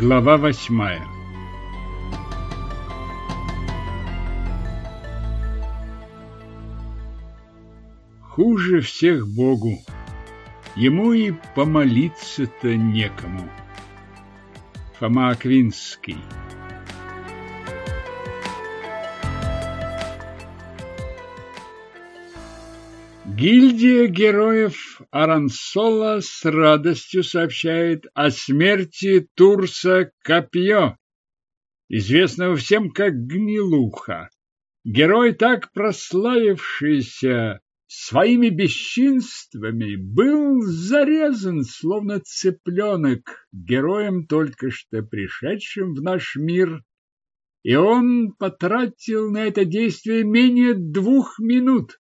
Глава восьмая Хуже всех Богу. Ему и помолиться-то некому. Фома Аквинский Гильдия героев Арансола с радостью сообщает о смерти Турса Копье, известного всем как Гнилуха. Герой, так прославившийся своими бесчинствами, был зарезан, словно цыпленок, героем, только что пришедшим в наш мир, и он потратил на это действие менее двух минут.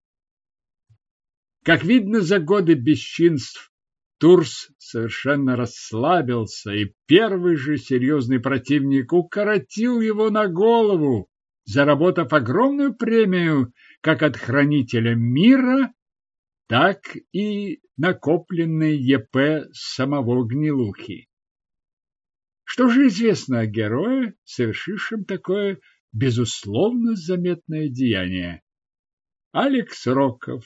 Как видно, за годы бесчинств Турс совершенно расслабился, и первый же серьезный противник укоротил его на голову, заработав огромную премию как от хранителя мира, так и накопленной ЕП самого Гнилухи. Что же известно о герое, совершившем такое безусловно заметное деяние? Алекс Роков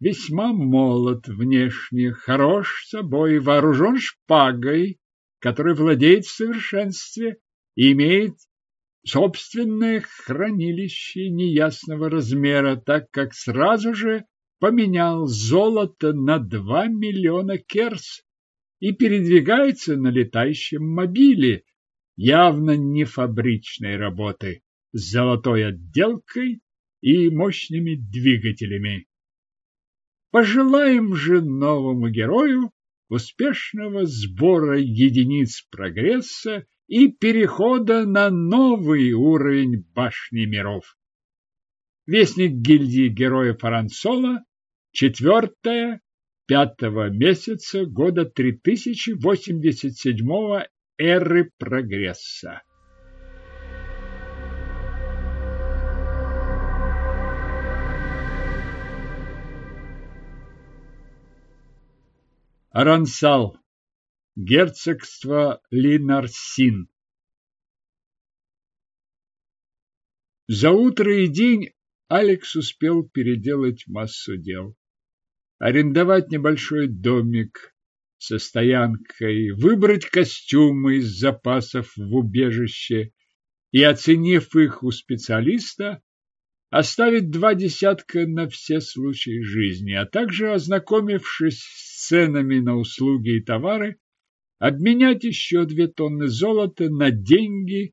весьма молод внешне, хорош собой, вооружен шпагой, который владеет в совершенстве и имеет собственное хранилище неясного размера, так как сразу же поменял золото на два миллиона керс и передвигается на летающем мобиле, явно не фабричной работы, с золотой отделкой и мощными двигателями. Пожелаем же новому герою успешного сбора единиц прогресса и перехода на новый уровень башни миров. Вестник гильдии героев Арансола, четвертое, пятого месяца года 3087 эры прогресса. Арансал. Герцогство Линарсин. За утро и день Алекс успел переделать массу дел. Арендовать небольшой домик со стоянкой, выбрать костюмы из запасов в убежище и, оценив их у специалиста, оставить два десятка на все случаи жизни, а также, ознакомившись с ценами на услуги и товары, обменять еще две тонны золота на деньги,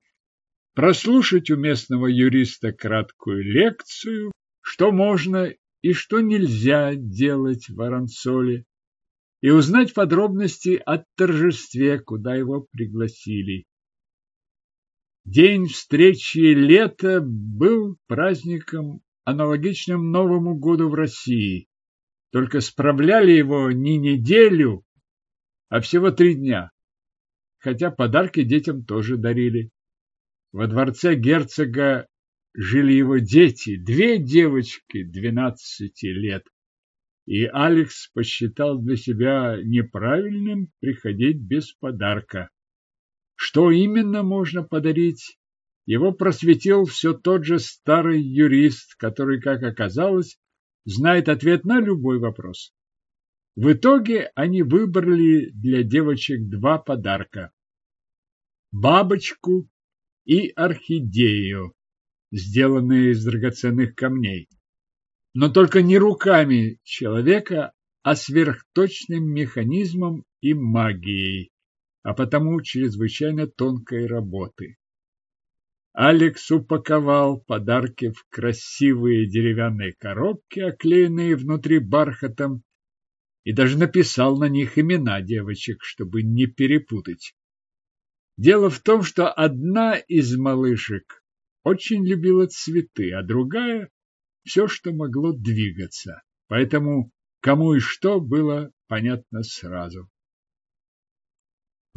прослушать у местного юриста краткую лекцию, что можно и что нельзя делать в Аранцоле, и узнать подробности о торжестве, куда его пригласили. День встречи лета был праздником, аналогичным Новому году в России. Только справляли его не неделю, а всего три дня. Хотя подарки детям тоже дарили. Во дворце герцога жили его дети, две девочки двенадцати лет. И Алекс посчитал для себя неправильным приходить без подарка. Что именно можно подарить? Его просветил все тот же старый юрист, который, как оказалось, знает ответ на любой вопрос. В итоге они выбрали для девочек два подарка. Бабочку и орхидею, сделанные из драгоценных камней. Но только не руками человека, а сверхточным механизмом и магией а потому чрезвычайно тонкой работы. Алекс упаковал подарки в красивые деревянные коробки, оклеенные внутри бархатом, и даже написал на них имена девочек, чтобы не перепутать. Дело в том, что одна из малышек очень любила цветы, а другая – все, что могло двигаться. Поэтому кому и что было понятно сразу.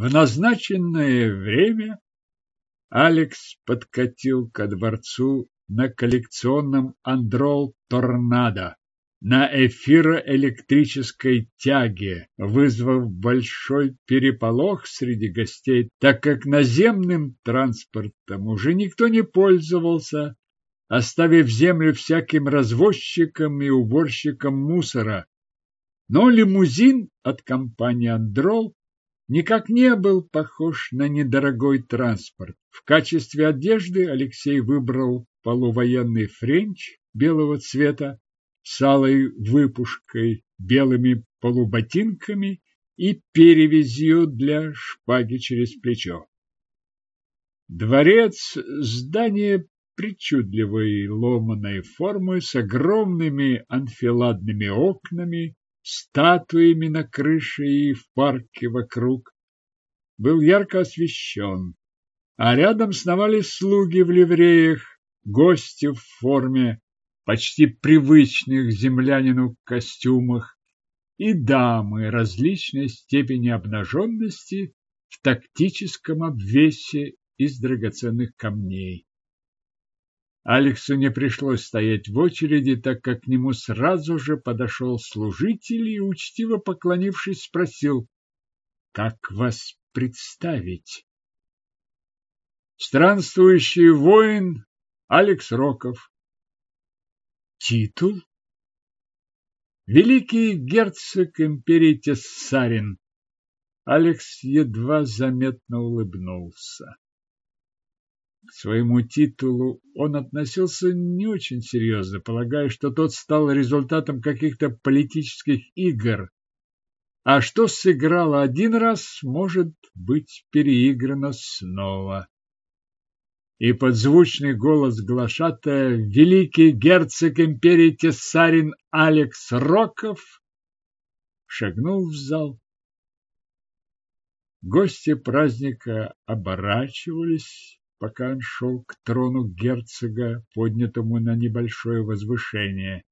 В назначенное время Алекс подкатил ко дворцу на коллекционном Андрол Торнадо, на эфироэлектрической тяге, вызвав большой переполох среди гостей, так как наземным транспортом уже никто не пользовался, оставив землю всяким развозчикам и уборщикам мусора. Но лимузин от компании «Андрол» никак не был похож на недорогой транспорт. В качестве одежды Алексей выбрал полувоенный френч белого цвета, с алой выпушкой, белыми полуботинками и перевязью для шпаги через плечо. Дворец – здание причудливой ломаной формы с огромными анфиладными окнами, статуями на крыше и в парке вокруг, был ярко освещен, а рядом сновали слуги в ливреях, гости в форме, почти привычных землянину костюмах, и дамы различной степени обнаженности в тактическом обвесе из драгоценных камней. Алексу не пришлось стоять в очереди, так как к нему сразу же подошел служитель и, учтиво поклонившись, спросил, «Как вас представить?» Странствующий воин Алекс Роков, Титул? Великий герцог империи Тессарин. Алекс едва заметно улыбнулся. К своему титулу он относился не очень серьезно, полагая, что тот стал результатом каких-то политических игр. А что сыграло один раз, может быть переиграно снова и подзвучный голос глашатая великий герцог империи Тессарин Алекс Роков шагнул в зал. Гости праздника оборачивались, пока он шел к трону герцога, поднятому на небольшое возвышение.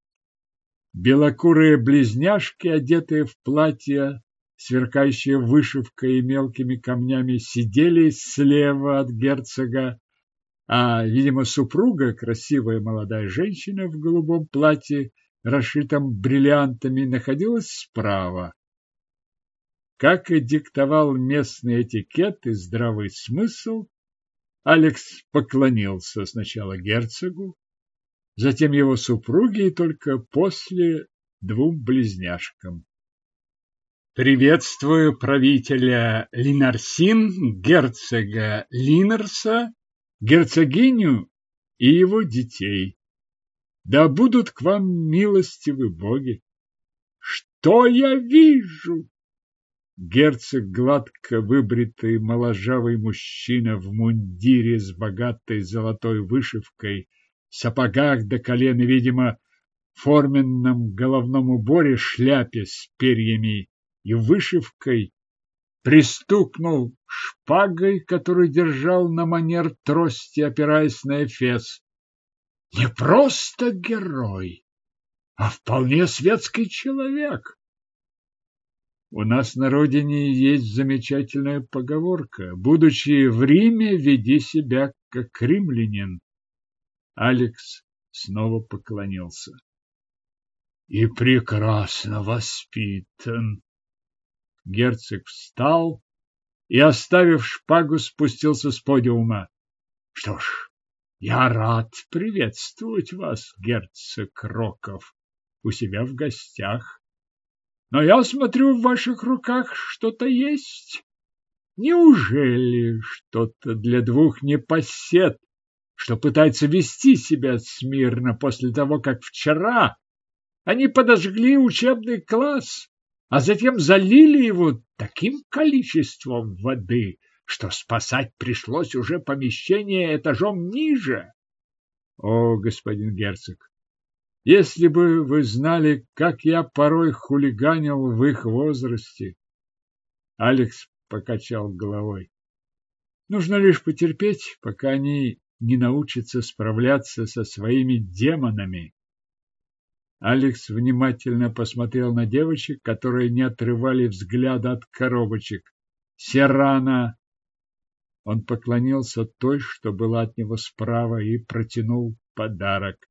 Белокурые близняшки, одетые в платья, сверкающие вышивкой и мелкими камнями, сидели слева от герцога, а, видимо, супруга, красивая молодая женщина в голубом платье, расшитом бриллиантами, находилась справа. Как и диктовал местный этикет и здравый смысл, Алекс поклонился сначала герцогу, затем его супруге и только после двум близняшкам. Приветствую правителя Линарсин, герцога Линарса герцогиню и его детей. Да будут к вам милостивы боги. Что я вижу? Герцог гладко выбритый моложавый мужчина в мундире с богатой золотой вышивкой, сапогах до колена, видимо, форменном головном уборе, шляпе с перьями и вышивкой, пристукнул шпагой, которую держал на манер трости, опираясь на эфес. Не просто герой, а вполне светский человек. У нас на родине есть замечательная поговорка: будучи в Риме, веди себя как римлянин. Алекс снова поклонился. И прекрасно воспитан, Герцог встал и, оставив шпагу, спустился с подиума. Что ж, я рад приветствовать вас, герцог Роков, у себя в гостях. Но я смотрю, в ваших руках что-то есть. Неужели что-то для двух непосед, что пытается вести себя смирно после того, как вчера они подожгли учебный класс? а затем залили его таким количеством воды, что спасать пришлось уже помещение этажом ниже. О, господин герцог, если бы вы знали, как я порой хулиганил в их возрасте. Алекс покачал головой. Нужно лишь потерпеть, пока они не научатся справляться со своими демонами. Алекс внимательно посмотрел на девочек, которые не отрывали взгляда от коробочек. Серана. Он поклонился той, что была от него справа, и протянул подарок.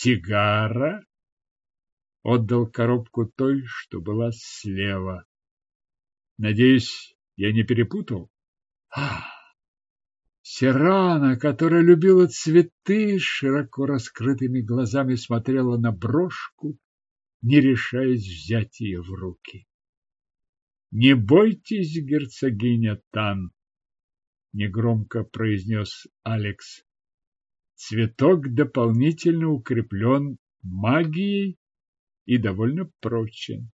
Тигара? отдал коробку той, что была слева. Надеюсь, я не перепутал? А, Сирана, которая любила цветы, широко раскрытыми глазами смотрела на брошку, не решаясь взять ее в руки. Не бойтесь, герцогиня Тан, негромко произнес Алекс. Цветок дополнительно укреплен магией и довольно прочен.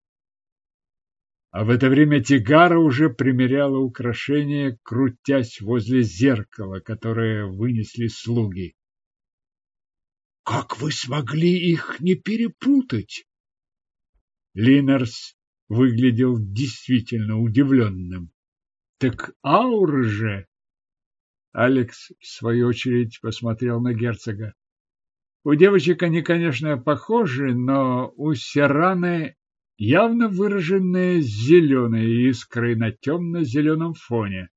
А в это время Тигара уже примеряла украшения, крутясь возле зеркала, которое вынесли слуги. Как вы смогли их не перепутать? Линерс выглядел действительно удивленным. Так ауры же Алекс, в свою очередь, посмотрел на герцога. У девочек они, конечно, похожи, но у Сераны явно выраженные зеленые искры на темно-зеленом фоне.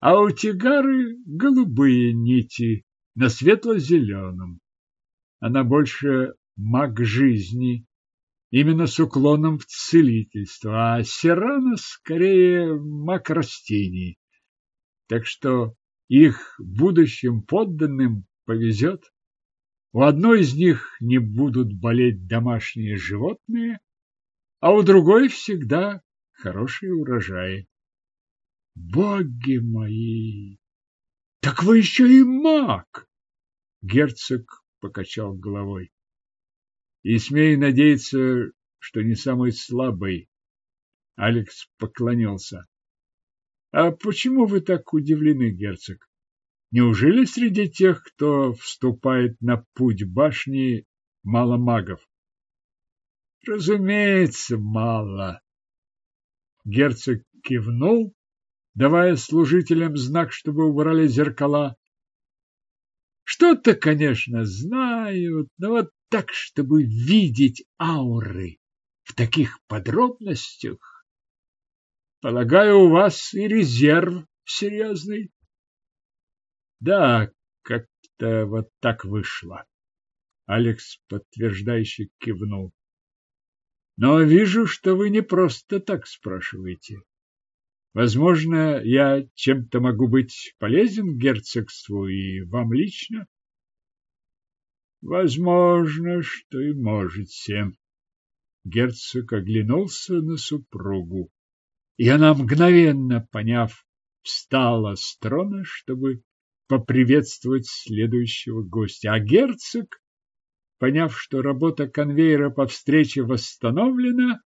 А у Тигары голубые нити на светло-зеленом. Она больше маг жизни, именно с уклоном в целительство, а Серана скорее маг растений. Так что их будущим подданным повезет. У одной из них не будут болеть домашние животные, а у другой всегда хорошие урожаи. Боги мои! Так вы еще и маг! Герцог покачал головой. И смей надеяться, что не самый слабый. Алекс поклонился. А почему вы так удивлены, герцог? Неужели среди тех, кто вступает на путь башни, мало магов? Разумеется, мало. Герцог кивнул, давая служителям знак, чтобы убрали зеркала. Что-то, конечно, знают, но вот так, чтобы видеть ауры в таких подробностях. Полагаю, у вас и резерв серьезный? Да, как-то вот так вышло. Алекс подтверждающе кивнул. Но вижу, что вы не просто так спрашиваете. Возможно, я чем-то могу быть полезен герцогству и вам лично? Возможно, что и можете. Герцог оглянулся на супругу и она, мгновенно поняв, встала с трона, чтобы поприветствовать следующего гостя. А герцог, поняв, что работа конвейера по встрече восстановлена,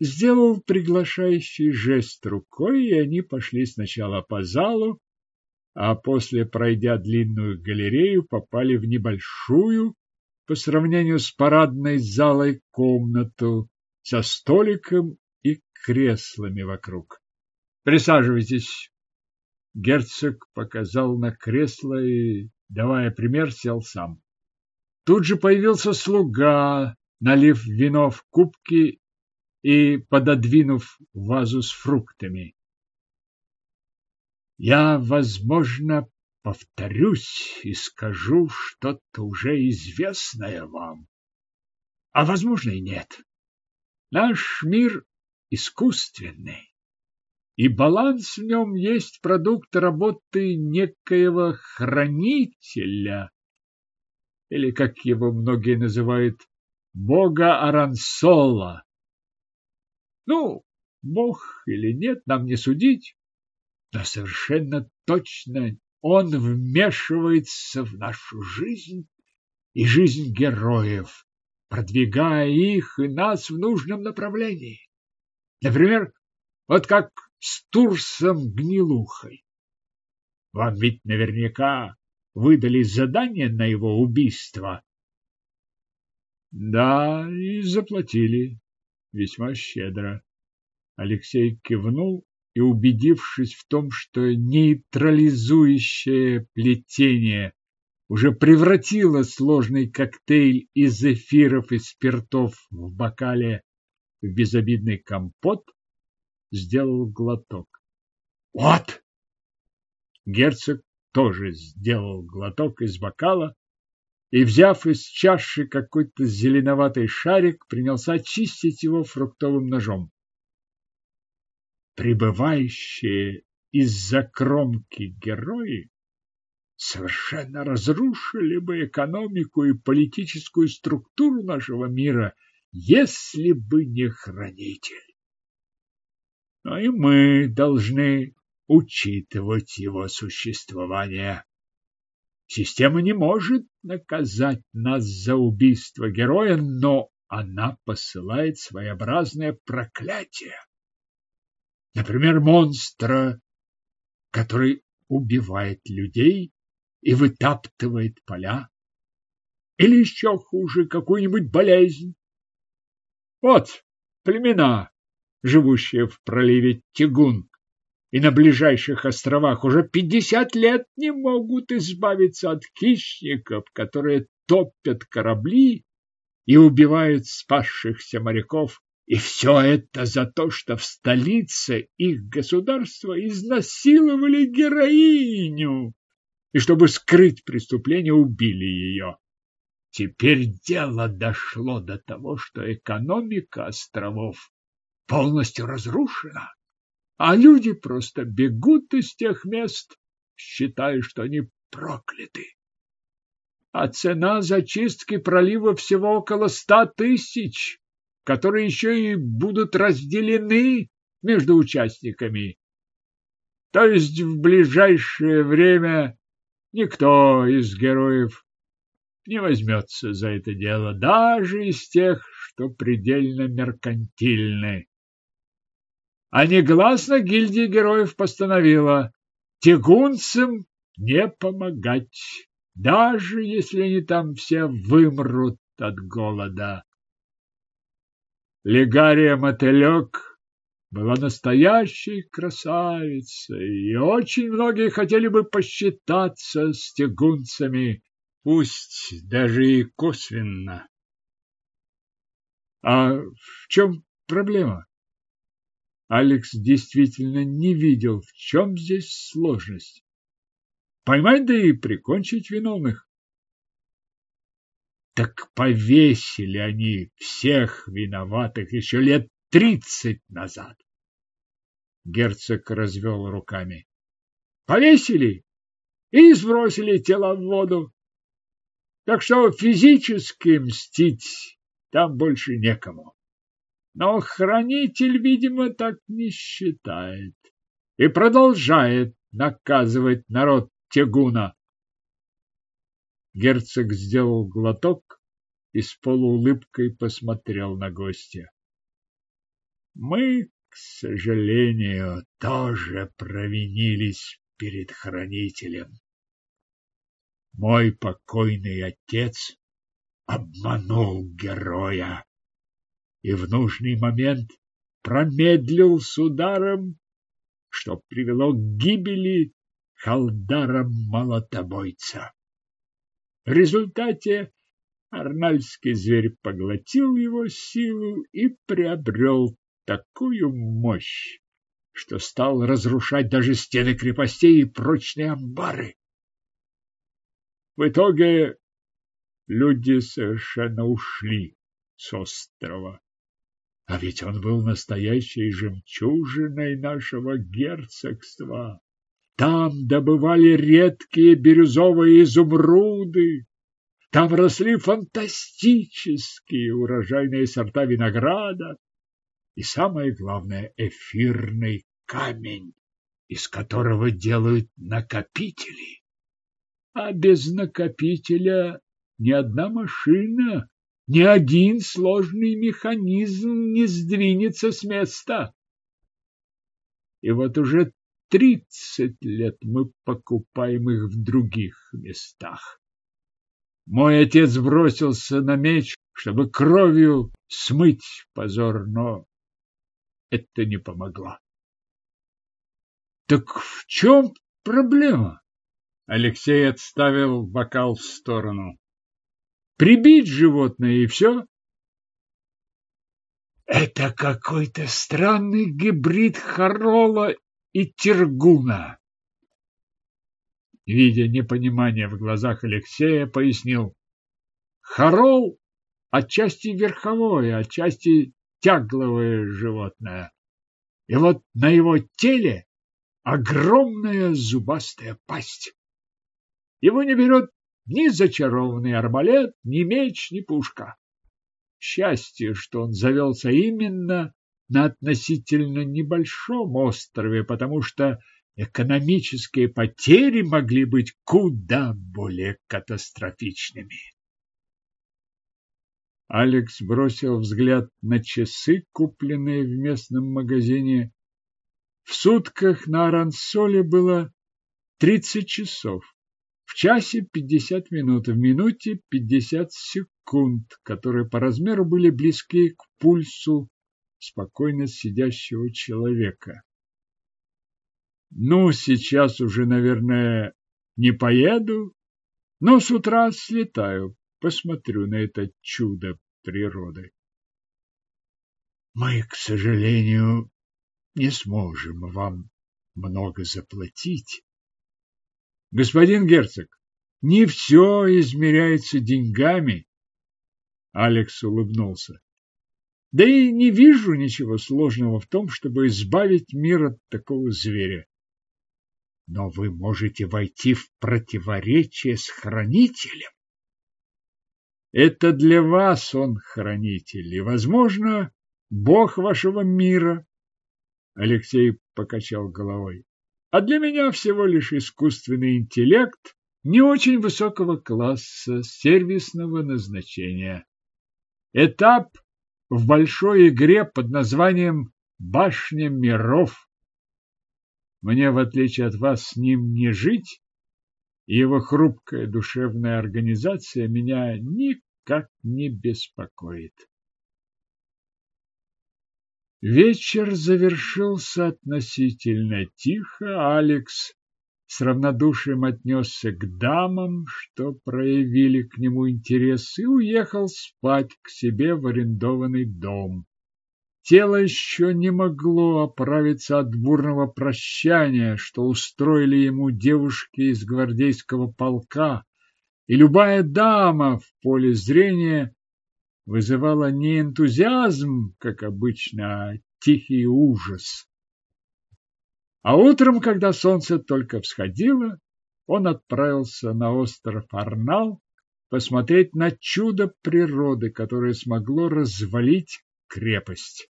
сделал приглашающий жест рукой, и они пошли сначала по залу, а после, пройдя длинную галерею, попали в небольшую, по сравнению с парадной залой, комнату со столиком креслами вокруг. Присаживайтесь. Герцог показал на кресло и, давая пример, сел сам. Тут же появился слуга, налив вино в кубки и пододвинув вазу с фруктами. Я, возможно, повторюсь и скажу что-то уже известное вам, а возможно и нет. Наш мир искусственный. И баланс в нем есть продукт работы некоего хранителя, или, как его многие называют, бога Арансола. Ну, бог или нет, нам не судить, но совершенно точно он вмешивается в нашу жизнь и жизнь героев, продвигая их и нас в нужном направлении. Например, вот как с Турсом Гнилухой. Вам ведь наверняка выдали задание на его убийство. Да, и заплатили весьма щедро. Алексей кивнул и, убедившись в том, что нейтрализующее плетение уже превратило сложный коктейль из эфиров и спиртов в бокале в безобидный компот, сделал глоток. Вот! Герцог тоже сделал глоток из бокала и, взяв из чаши какой-то зеленоватый шарик, принялся чистить его фруктовым ножом. Прибывающие из-за кромки герои совершенно разрушили бы экономику и политическую структуру нашего мира, если бы не хранитель. Но и мы должны учитывать его существование. Система не может наказать нас за убийство героя, но она посылает своеобразное проклятие. Например, монстра, который убивает людей и вытаптывает поля. Или еще хуже, какую-нибудь болезнь. Вот племена, живущие в проливе Тигун и на ближайших островах, уже пятьдесят лет не могут избавиться от хищников, которые топят корабли и убивают спасшихся моряков. И все это за то, что в столице их государства изнасиловали героиню и чтобы скрыть преступление, убили ее. Теперь дело дошло до того, что экономика островов полностью разрушена, а люди просто бегут из тех мест, считая, что они прокляты. А цена зачистки пролива всего около ста тысяч, которые еще и будут разделены между участниками. То есть в ближайшее время Никто из героев не возьмется за это дело, даже из тех, что предельно меркантильны. А негласно гильдия героев постановила тягунцам не помогать, даже если они там все вымрут от голода. Легария Мотылек была настоящей красавицей, и очень многие хотели бы посчитаться с тягунцами, пусть даже и косвенно. А в чем проблема? Алекс действительно не видел, в чем здесь сложность. Поймать да и прикончить виновных. Так повесили они всех виноватых еще лет тридцать назад. Герцог развел руками. Повесили и сбросили тела в воду. Так что физически мстить там больше некому. Но хранитель, видимо, так не считает и продолжает наказывать народ Тегуна. Герцог сделал глоток и с полуулыбкой посмотрел на гостя. Мы, к сожалению, тоже провинились перед хранителем. Мой покойный отец обманул героя и в нужный момент промедлил с ударом, что привело к гибели Халдара Молотобойца. В результате арнальский зверь поглотил его силу и приобрел такую мощь, что стал разрушать даже стены крепостей и прочные амбары. В итоге люди совершенно ушли с острова. А ведь он был настоящей жемчужиной нашего герцогства. Там добывали редкие бирюзовые изумруды, там росли фантастические урожайные сорта винограда, и самое главное эфирный камень, из которого делают накопители. А без накопителя ни одна машина, ни один сложный механизм не сдвинется с места. И вот уже тридцать лет мы покупаем их в других местах. Мой отец бросился на меч, чтобы кровью смыть позор, но это не помогло. Так в чем проблема? Алексей отставил бокал в сторону. Прибить животное и все? Это какой-то странный гибрид Харола и Тергуна. Видя непонимание в глазах Алексея, пояснил. Хорол отчасти верховое, отчасти тягловое животное. И вот на его теле огромная зубастая пасть. Его не берет ни зачарованный арбалет, ни меч, ни пушка. Счастье, что он завелся именно на относительно небольшом острове, потому что экономические потери могли быть куда более катастрофичными. Алекс бросил взгляд на часы, купленные в местном магазине. В сутках на Арансоле было тридцать часов. В часе пятьдесят минут, в минуте пятьдесят секунд, которые по размеру были близки к пульсу спокойно сидящего человека. Ну, сейчас уже, наверное, не поеду, но с утра слетаю, посмотрю на это чудо природы. Мы, к сожалению, не сможем вам много заплатить. Господин герцог, не все измеряется деньгами. Алекс улыбнулся. Да и не вижу ничего сложного в том, чтобы избавить мир от такого зверя. Но вы можете войти в противоречие с хранителем. Это для вас он хранитель, и, возможно, бог вашего мира. Алексей покачал головой. А для меня всего лишь искусственный интеллект не очень высокого класса, сервисного назначения. Этап в большой игре под названием «Башня миров». Мне, в отличие от вас, с ним не жить, и его хрупкая душевная организация меня никак не беспокоит. Вечер завершился относительно тихо. Алекс с равнодушием отнесся к дамам, что проявили к нему интерес, и уехал спать к себе в арендованный дом. Тело еще не могло оправиться от бурного прощания, что устроили ему девушки из гвардейского полка, и любая дама в поле зрения вызывала не энтузиазм, как обычно, а тихий ужас. А утром, когда солнце только всходило, он отправился на остров Арнал посмотреть на чудо природы, которое смогло развалить крепость.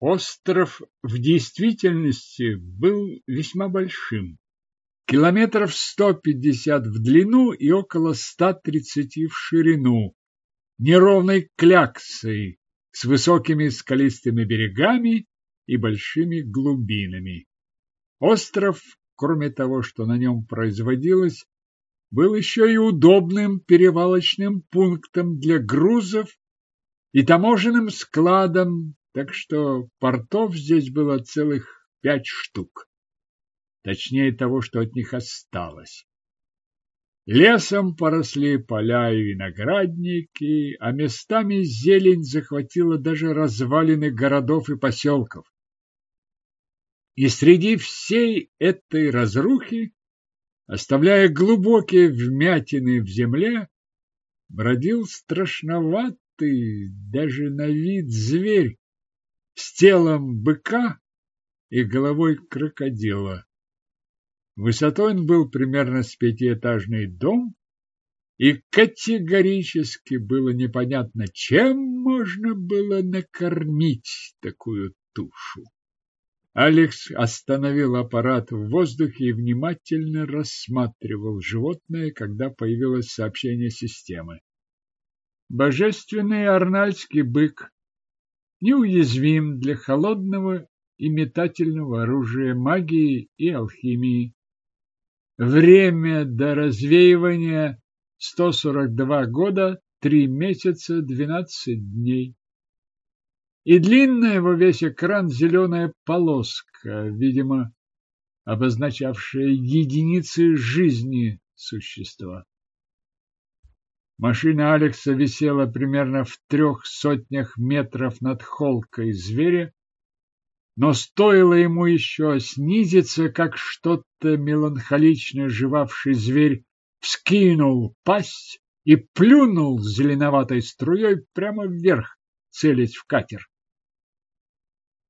Остров в действительности был весьма большим. Километров 150 в длину и около 130 в ширину, неровной кляксой с высокими скалистыми берегами и большими глубинами. Остров, кроме того, что на нем производилось, был еще и удобным перевалочным пунктом для грузов и таможенным складом, так что портов здесь было целых пять штук. Точнее того, что от них осталось. Лесом поросли поля и виноградники, а местами зелень захватила даже развалины городов и поселков. И среди всей этой разрухи, оставляя глубокие вмятины в земле, бродил страшноватый даже на вид зверь с телом быка и головой крокодила. Высотой он был примерно с пятиэтажный дом, и категорически было непонятно, чем можно было накормить такую тушу. Алекс остановил аппарат в воздухе и внимательно рассматривал животное, когда появилось сообщение системы. Божественный арнальский бык неуязвим для холодного и метательного оружия магии и алхимии. Время до развеивания 142 года, 3 месяца, 12 дней. И длинная во весь экран зеленая полоска, видимо, обозначавшая единицы жизни существа. Машина Алекса висела примерно в трех сотнях метров над холкой зверя, но стоило ему еще снизиться, как что-то меланхолично жевавший зверь вскинул пасть и плюнул зеленоватой струей прямо вверх, целясь в катер.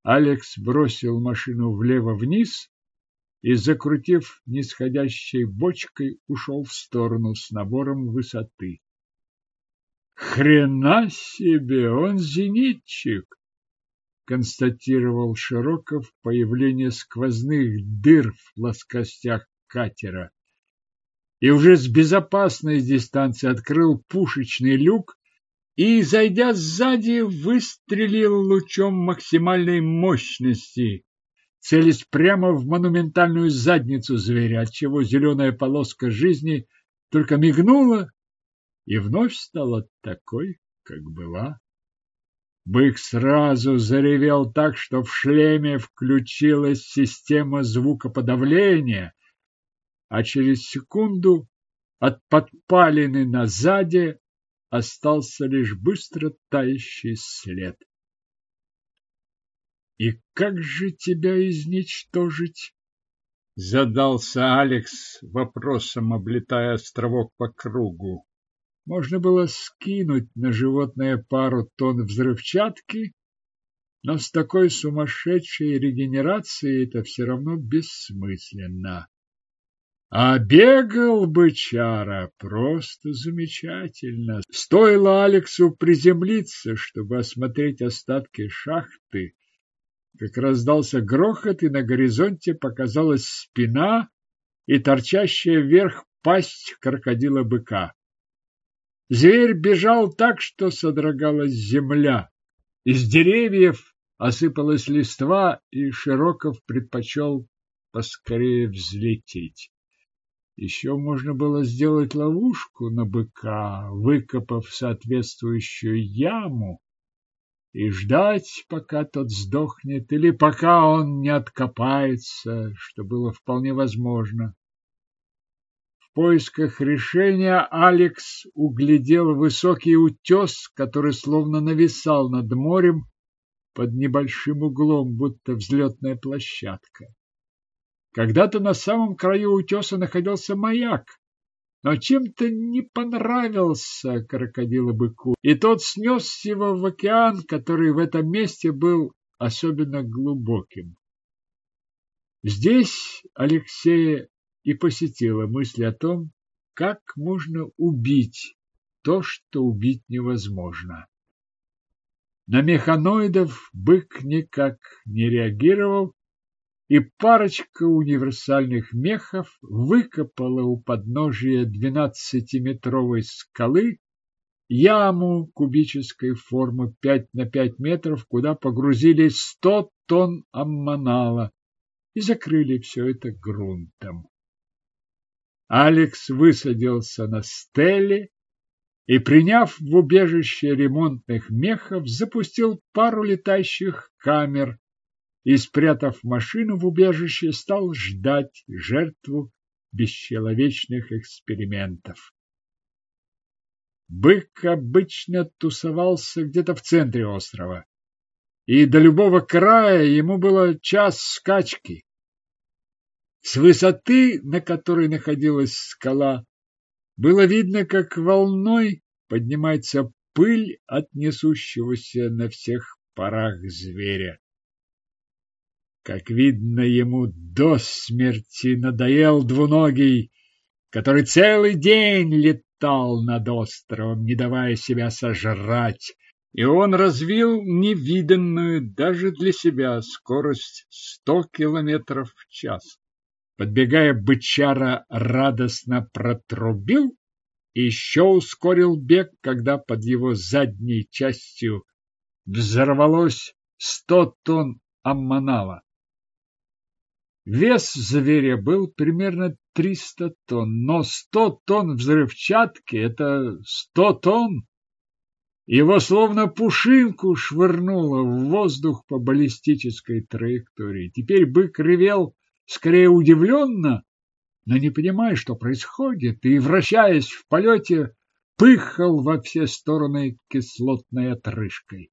Алекс бросил машину влево-вниз и, закрутив нисходящей бочкой, ушел в сторону с набором высоты. Хрена себе, он зенитчик, констатировал Широков появление сквозных дыр в плоскостях катера. И уже с безопасной дистанции открыл пушечный люк и, зайдя сзади, выстрелил лучом максимальной мощности, целясь прямо в монументальную задницу зверя, отчего зеленая полоска жизни только мигнула и вновь стала такой, как была. Бык сразу заревел так, что в шлеме включилась система звукоподавления, а через секунду от подпалины на заде остался лишь быстро тающий след. «И как же тебя изничтожить?» Задался Алекс вопросом, облетая островок по кругу. Можно было скинуть на животное пару тонн взрывчатки, но с такой сумасшедшей регенерацией это все равно бессмысленно. А бегал бычара просто замечательно. Стоило Алексу приземлиться, чтобы осмотреть остатки шахты, как раздался грохот, и на горизонте показалась спина и торчащая вверх пасть крокодила-быка. Зверь бежал так, что содрогалась земля. Из деревьев осыпалась листва, и Широков предпочел поскорее взлететь. Еще можно было сделать ловушку на быка, выкопав соответствующую яму и ждать, пока тот сдохнет, или пока он не откопается, что было вполне возможно поисках решения Алекс углядел высокий утес, который словно нависал над морем под небольшим углом, будто взлетная площадка. Когда-то на самом краю утеса находился маяк, но чем-то не понравился крокодилу-быку, и тот снес его в океан, который в этом месте был особенно глубоким. Здесь Алексея и посетила мысль о том, как можно убить то, что убить невозможно. На механоидов бык никак не реагировал, и парочка универсальных мехов выкопала у подножия двенадцатиметровой скалы яму кубической формы 5 на 5 метров, куда погрузили 100 тонн аммонала и закрыли все это грунтом. Алекс высадился на стеле и, приняв в убежище ремонтных мехов, запустил пару летающих камер и, спрятав машину в убежище, стал ждать жертву бесчеловечных экспериментов. Бык обычно тусовался где-то в центре острова, и до любого края ему было час скачки. С высоты, на которой находилась скала, было видно, как волной поднимается пыль от несущегося на всех парах зверя. Как видно, ему до смерти надоел двуногий, который целый день летал над островом, не давая себя сожрать, и он развил невиданную даже для себя скорость сто километров в час. Подбегая, бычара радостно протрубил и еще ускорил бег, когда под его задней частью взорвалось сто тонн аммонала. Вес зверя был примерно триста тонн, но сто тонн взрывчатки – это сто тонн. Его словно пушинку швырнуло в воздух по баллистической траектории. Теперь бык ревел скорее удивленно, но не понимая, что происходит, и, вращаясь в полете, пыхал во все стороны кислотной отрыжкой.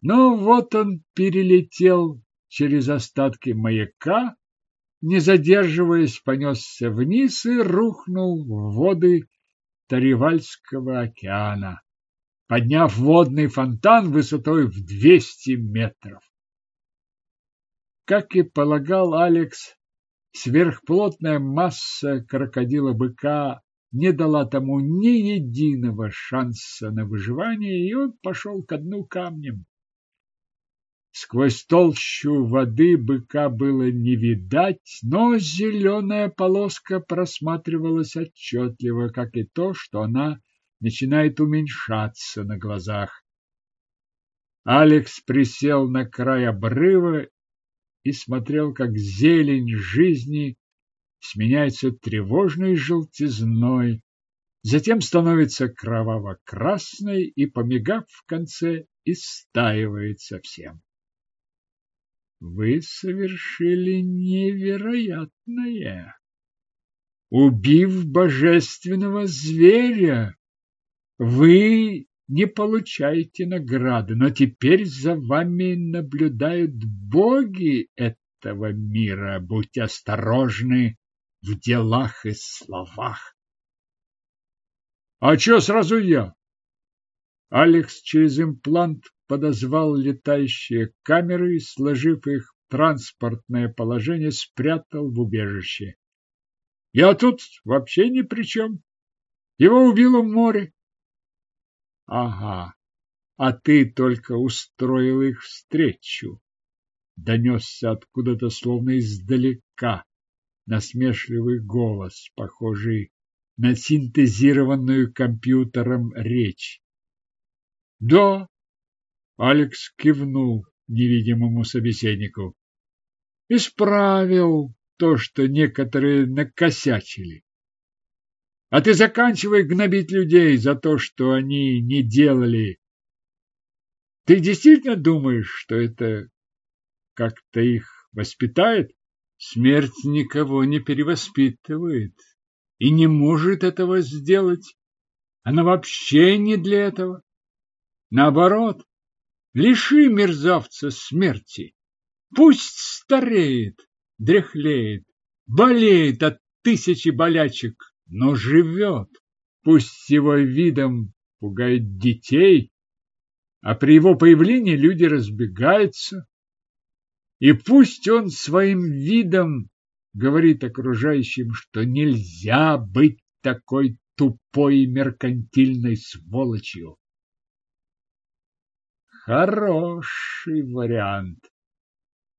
Но вот он перелетел через остатки маяка, не задерживаясь, понесся вниз и рухнул в воды Таривальского океана, подняв водный фонтан высотой в 200 метров. Как и полагал Алекс, сверхплотная масса крокодила-быка не дала тому ни единого шанса на выживание, и он пошел ко дну камнем. Сквозь толщу воды быка было не видать, но зеленая полоска просматривалась отчетливо, как и то, что она начинает уменьшаться на глазах. Алекс присел на край обрыва и смотрел, как зелень жизни сменяется тревожной желтизной, затем становится кроваво-красной и, помигав в конце, истаивает совсем. Вы совершили невероятное. Убив божественного зверя, вы не получаете награды, но теперь за вами наблюдают боги этого мира. Будьте осторожны в делах и словах. А чё сразу я? Алекс через имплант подозвал летающие камеры и, сложив их транспортное положение, спрятал в убежище. Я тут вообще ни при чем. Его убило море. Ага, а ты только устроил их встречу. Донесся откуда-то словно издалека насмешливый голос, похожий на синтезированную компьютером речь. Да, Алекс кивнул невидимому собеседнику. Исправил то, что некоторые накосячили. А ты заканчивай гнобить людей за то, что они не делали. Ты действительно думаешь, что это как-то их воспитает? Смерть никого не перевоспитывает и не может этого сделать. Она вообще не для этого. Наоборот, лиши мерзавца смерти. Пусть стареет, дряхлеет, болеет от тысячи болячек, но живет. Пусть его видом пугает детей, а при его появлении люди разбегаются. И пусть он своим видом говорит окружающим, что нельзя быть такой тупой и меркантильной сволочью. Хороший вариант.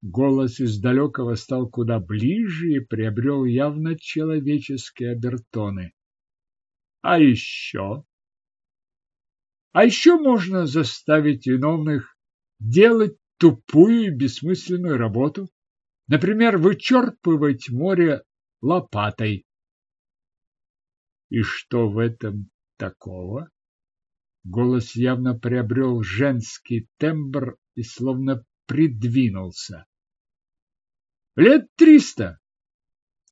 Голос из далекого стал куда ближе и приобрел явно человеческие обертоны. А еще? А еще можно заставить виновных делать тупую и бессмысленную работу. Например, вычерпывать море лопатой. И что в этом такого? Голос явно приобрел женский тембр и словно придвинулся. Лет триста.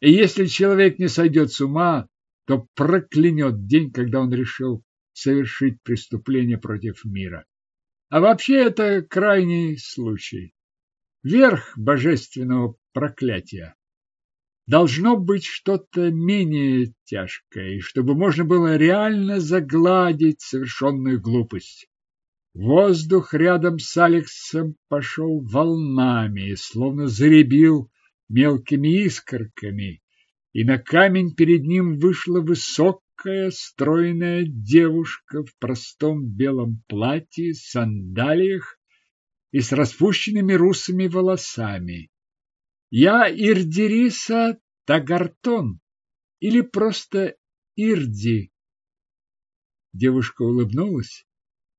И если человек не сойдет с ума, то проклянет день, когда он решил совершить преступление против мира. А вообще это крайний случай. Верх божественного проклятия. Должно быть что-то менее тяжкое, чтобы можно было реально загладить совершенную глупость. Воздух рядом с Алексом пошел волнами, словно заребил мелкими искорками, и на камень перед ним вышла высокая, стройная девушка в простом белом платье, сандалиях и с распущенными русыми волосами. Я Ирдириса Тагартон или просто Ирди. Девушка улыбнулась,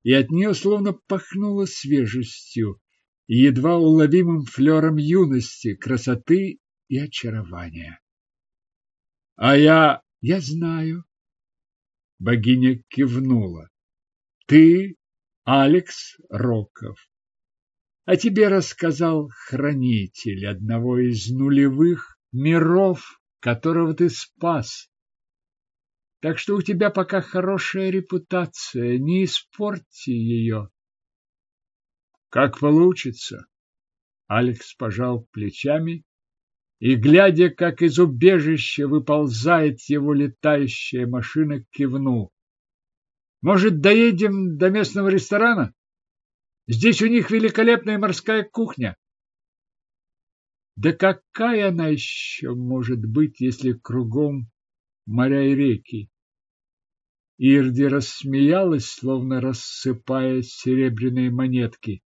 и от нее словно пахнуло свежестью и едва уловимым флером юности, красоты и очарования. А я, я знаю. Богиня кивнула. Ты Алекс Роков о тебе рассказал хранитель одного из нулевых миров, которого ты спас. Так что у тебя пока хорошая репутация, не испорти ее. Как получится. Алекс пожал плечами и, глядя, как из убежища выползает его летающая машина, кивнул. Может, доедем до местного ресторана? Здесь у них великолепная морская кухня. Да какая она еще может быть, если кругом моря и реки? Ирди рассмеялась, словно рассыпая серебряные монетки.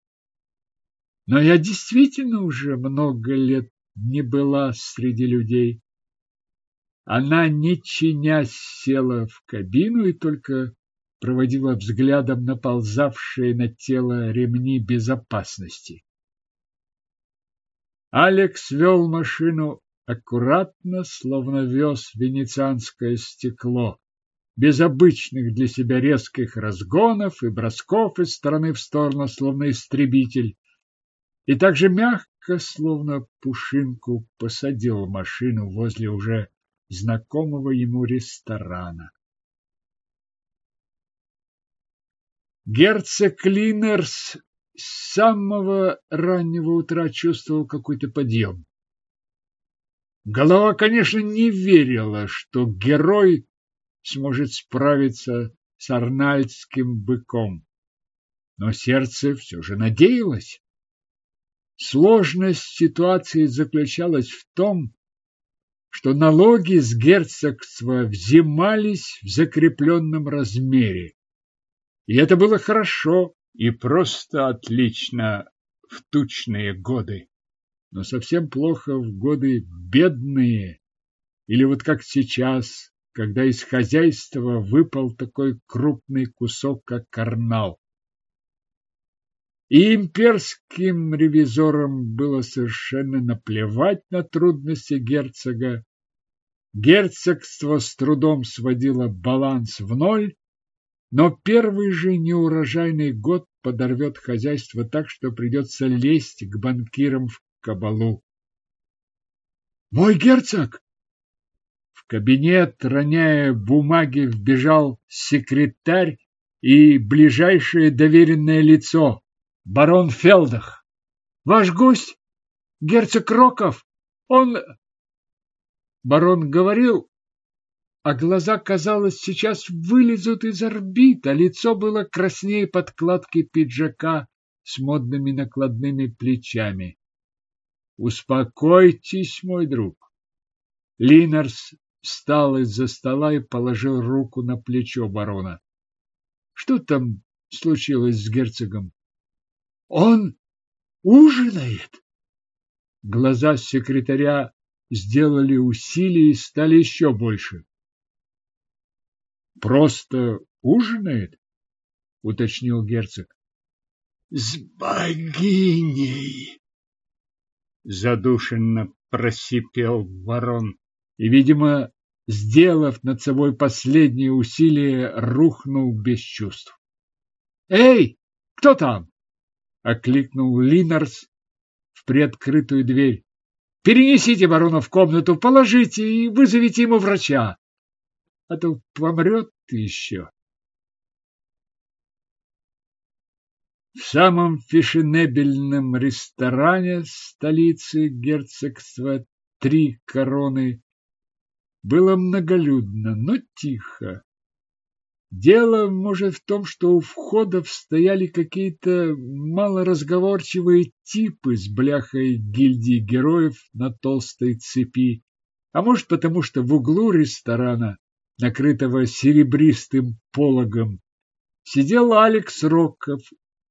Но я действительно уже много лет не была среди людей. Она, не чинясь, села в кабину и только проводила взглядом наползавшие на тело ремни безопасности. Алекс вел машину аккуратно, словно вез венецианское стекло, без обычных для себя резких разгонов и бросков из стороны в сторону, словно истребитель, и также мягко, словно пушинку, посадил машину возле уже знакомого ему ресторана. Герцог Линерс с самого раннего утра чувствовал какой-то подъем. Голова, конечно, не верила, что герой сможет справиться с арнальдским быком, но сердце все же надеялось. Сложность ситуации заключалась в том, что налоги с герцогства взимались в закрепленном размере. И это было хорошо и просто отлично в тучные годы, но совсем плохо в годы бедные, или вот как сейчас, когда из хозяйства выпал такой крупный кусок, как карнал. И имперским ревизорам было совершенно наплевать на трудности герцога. Герцогство с трудом сводило баланс в ноль, но первый же неурожайный год подорвет хозяйство так, что придется лезть к банкирам в кабалу. «Мой герцог!» В кабинет, роняя бумаги, вбежал секретарь и ближайшее доверенное лицо, барон Фелдах. «Ваш гость, герцог Роков, он...» Барон говорил, а глаза, казалось, сейчас вылезут из орбит, а лицо было краснее подкладки пиджака с модными накладными плечами. Успокойтесь, мой друг. Линарс встал из-за стола и положил руку на плечо барона. Что там случилось с герцогом? Он ужинает. Глаза секретаря сделали усилия и стали еще больше. Просто ужинает? уточнил герцог. С богиней! Задушенно просипел ворон и, видимо, сделав над собой последние усилия, рухнул без чувств. «Эй, кто там?» — окликнул Линарс в приоткрытую дверь. «Перенесите барона в комнату, положите и вызовите ему врача а то помрет еще. В самом фешенебельном ресторане столицы герцогства «Три короны» было многолюдно, но тихо. Дело, может, в том, что у входов стояли какие-то малоразговорчивые типы с бляхой гильдии героев на толстой цепи, а может, потому что в углу ресторана накрытого серебристым пологом, сидел Алекс Роков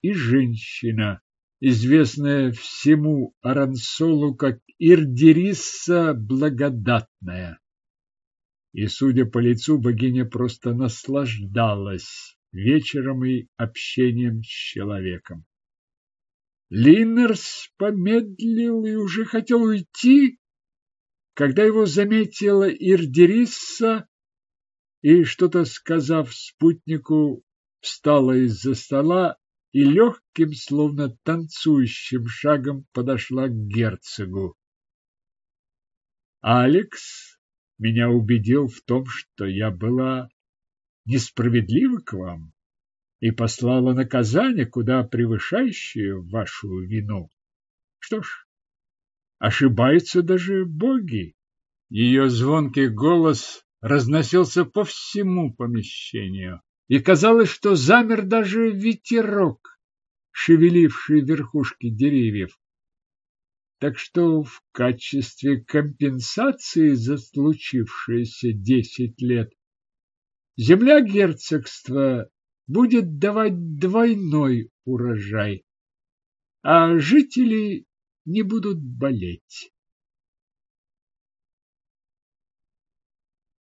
и женщина, известная всему Арансолу как Ирдерисса Благодатная. И, судя по лицу, богиня просто наслаждалась вечером и общением с человеком. Линнерс помедлил и уже хотел уйти, когда его заметила Ирдерисса и, что-то сказав спутнику, встала из-за стола и легким, словно танцующим шагом подошла к герцогу. Алекс меня убедил в том, что я была несправедлива к вам и послала наказание, куда превышающее вашу вину. Что ж, ошибаются даже боги. Ее звонкий голос разносился по всему помещению, и казалось, что замер даже ветерок, шевеливший верхушки деревьев. Так что в качестве компенсации за случившиеся десять лет земля герцогства будет давать двойной урожай, а жители не будут болеть.